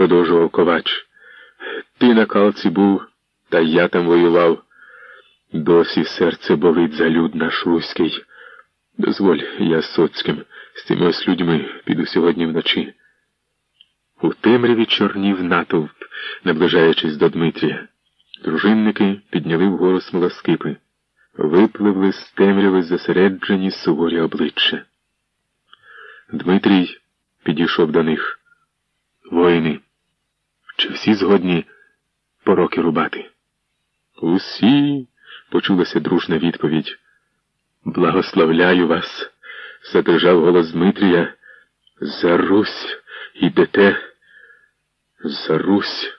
продовжував ковач. Ти на калці був, та я там воював. Досі серце болить за люд наш руський. Дозволь, я з соцьким, з цими ось людьми піду сьогодні вночі. У темряві чорнів натовп, наближаючись до Дмитрія. Дружинники підняли вгору смолоскипи, випливли з темряви зосереджені суворі обличчя. Дмитрій підійшов до них. Воїни, чи всі згодні пороки рубати? Усі, почулася дружна відповідь. Благословляю вас, задержав голос Дмитрія. За Русь ідете. За Русь,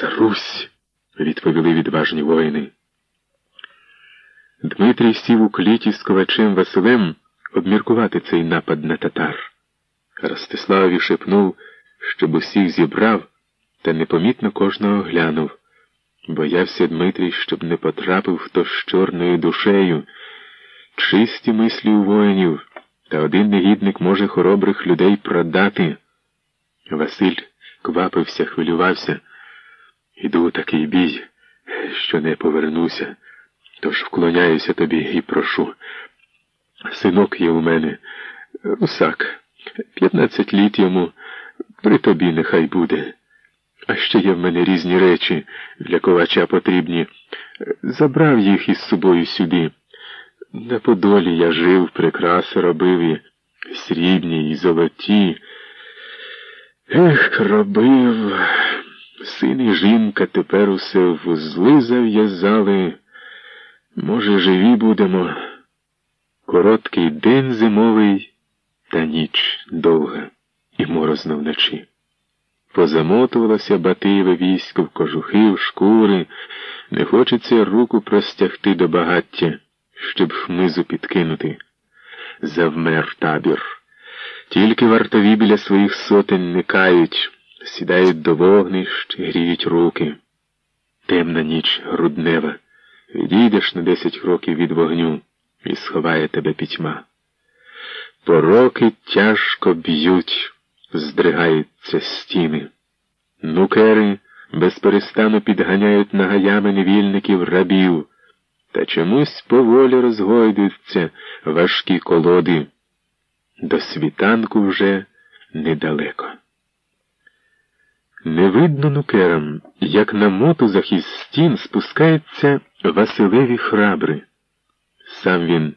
за Русь, відповіли відважні воїни. Дмитрій сів у кліті з ковачем Василем обміркувати цей напад на татар. Ростиславі шепнув, щоб усіх зібрав, та непомітно кожного глянув. Боявся Дмитрій, щоб не потрапив хто з чорною душею. Чисті мислі у воїнів, та один негідник може хоробрих людей продати. Василь квапився, хвилювався. Іду у такий бій, що не повернуся, тож вклоняюся тобі і прошу. Синок є у мене, русак, п'ятнадцять літ йому, при тобі нехай буде. А ще є в мене різні речі для ковача потрібні. Забрав їх із собою сюди. На Подолі я жив, прикраси робив і срібні, і золоті. Ех, робив. Син і жінка тепер усе в вузли зав'язали. Може, живі будемо. Короткий день зимовий, та ніч довга і морозно вночі. Позамотувалося Батиєве військо в кожухи, в шкури, не хочеться руку простягти до багаття, щоб хмизу підкинути. Завмер табір. Тільки вартові біля своїх сотень не кають, сідають до вогнищ, гріють руки. Темна ніч груднева. Відійдеш на десять кроків від вогню і сховає тебе пітьма. Пороки тяжко б'ють здригаються стіни. Нукери безперестану підганяють нагаями невільників рабів, та чомусь поволі розгойдуються важкі колоди. До світанку вже недалеко. Не видно нукерам, як на мотузах із стін спускається Василеві храбри. Сам він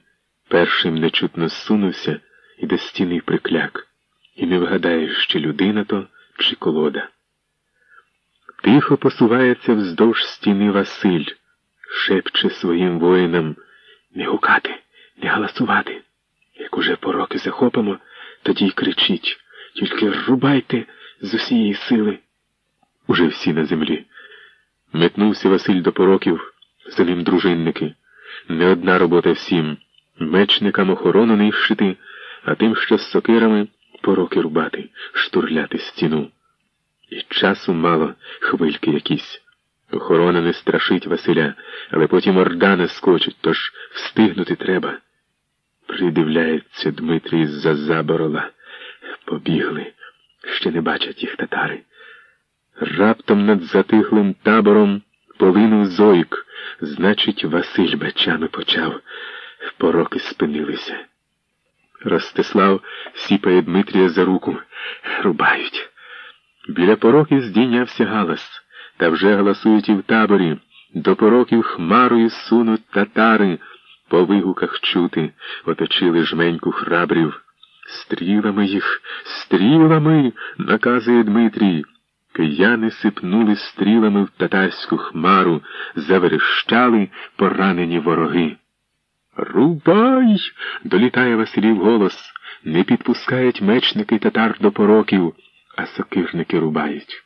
першим нечутно сунувся і до стіни прикляк і не вгадаєш, чи людина то, чи колода. Тихо посувається вздовж стіни Василь, шепче своїм воїнам не гукати, не галасувати. Як уже пороки захопимо, тоді й кричіть, тільки рубайте з усієї сили. Уже всі на землі. Метнувся Василь до пороків, за ним дружинники. Не одна робота всім. Мечникам охорону нищити, а тим, що з сокирами пороки рубати, штурляти стіну. І часу мало, хвильки якісь. Охорона не страшить Василя, але потім орда не скочить, тож встигнути треба. Придивляється Дмитрій з-за заборола. Побігли, ще не бачать їх татари. Раптом над затихлим табором полинув зойк, значить, Василь бачами почав. Пороки спинилися. Ростислав сіпає Дмитрія за руку. Рубають. Біля пороків здійнявся галас, та вже галасують і в таборі. До пороків хмарою сунуть татари, по вигуках чути, оточили жменьку храбрів. Стрілами їх, стрілами, наказує Дмитрій. Кияни сипнули стрілами в татарську хмару, заверещали поранені вороги. Рубай! долітає Василів голос. Не підпускають мечники татар до пороків, а сокирники рубають.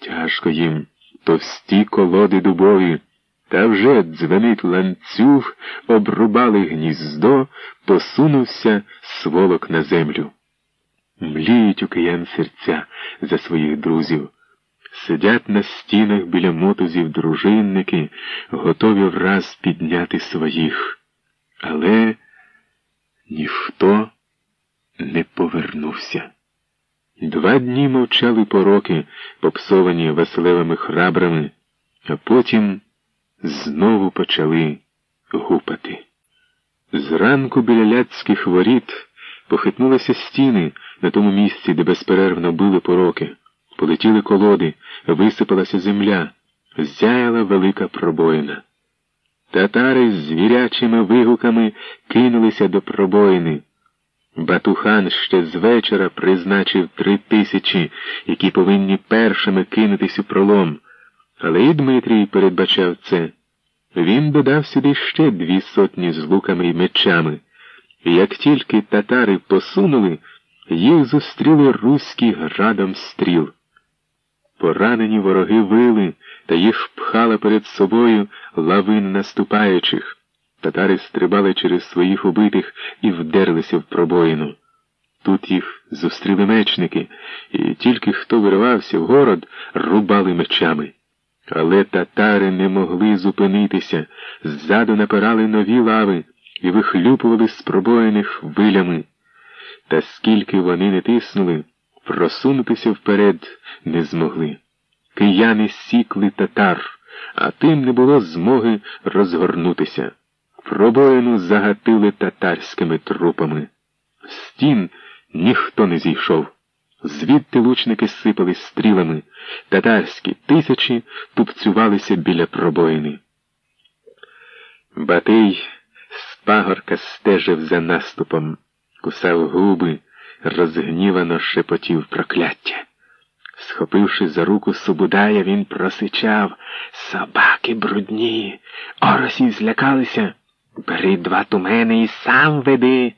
Тяжко їм товсті колоди дубові. Та вже дзвенить ланцюг, обрубали гніздо, посунувся сволок на землю. Мліють у киян серця за своїх друзів. Сидять на стінах біля мотузів дружинники, готові враз підняти своїх. Але ніхто не повернувся. Два дні мовчали пороки, попсовані Василевими храбрами, а потім знову почали гупати. Зранку біля ляцьких воріт похитнулися стіни на тому місці, де безперервно били пороки, полетіли колоди, висипалася земля, зяяла велика пробоїна. Татари з звірячими вигуками кинулися до пробоїни. Батухан ще з вечора призначив три тисячі, які повинні першими кинутись у пролом. Але і Дмитрій передбачав це. Він додав сюди ще дві сотні з луками й мечами. І як тільки татари посунули, їх зустріли руські градом стріл. Поранені вороги вили, та їх пхала перед собою лавин наступаючих. Татари стрибали через своїх убитих і вдерлися в пробоїну. Тут їх зустріли мечники, і тільки хто виривався в город, рубали мечами. Але татари не могли зупинитися, ззаду напирали нові лави і вихлюпували з пробоїних вилями. Та скільки вони не тиснули, просунутися вперед не змогли. Кияни сікли татар, а тим не було змоги розгорнутися. Пробоїну загатили татарськими трупами. Стін ніхто не зійшов. Звідти лучники сипали стрілами, татарські тисячі тупцювалися біля пробоїни. Батий з пагорка стежив за наступом, кусав губи, розгнівано шепотів прокляття. Схопивши за руку Субудая, він просичав собаки брудні. Оросі злякалися. Бери два тумени і сам веди.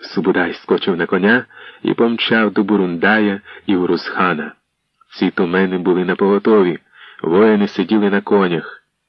Субудай скочив на коня і помчав до Бурундая і Урусхана. Ці тумени були напоготові, воїни сиділи на конях.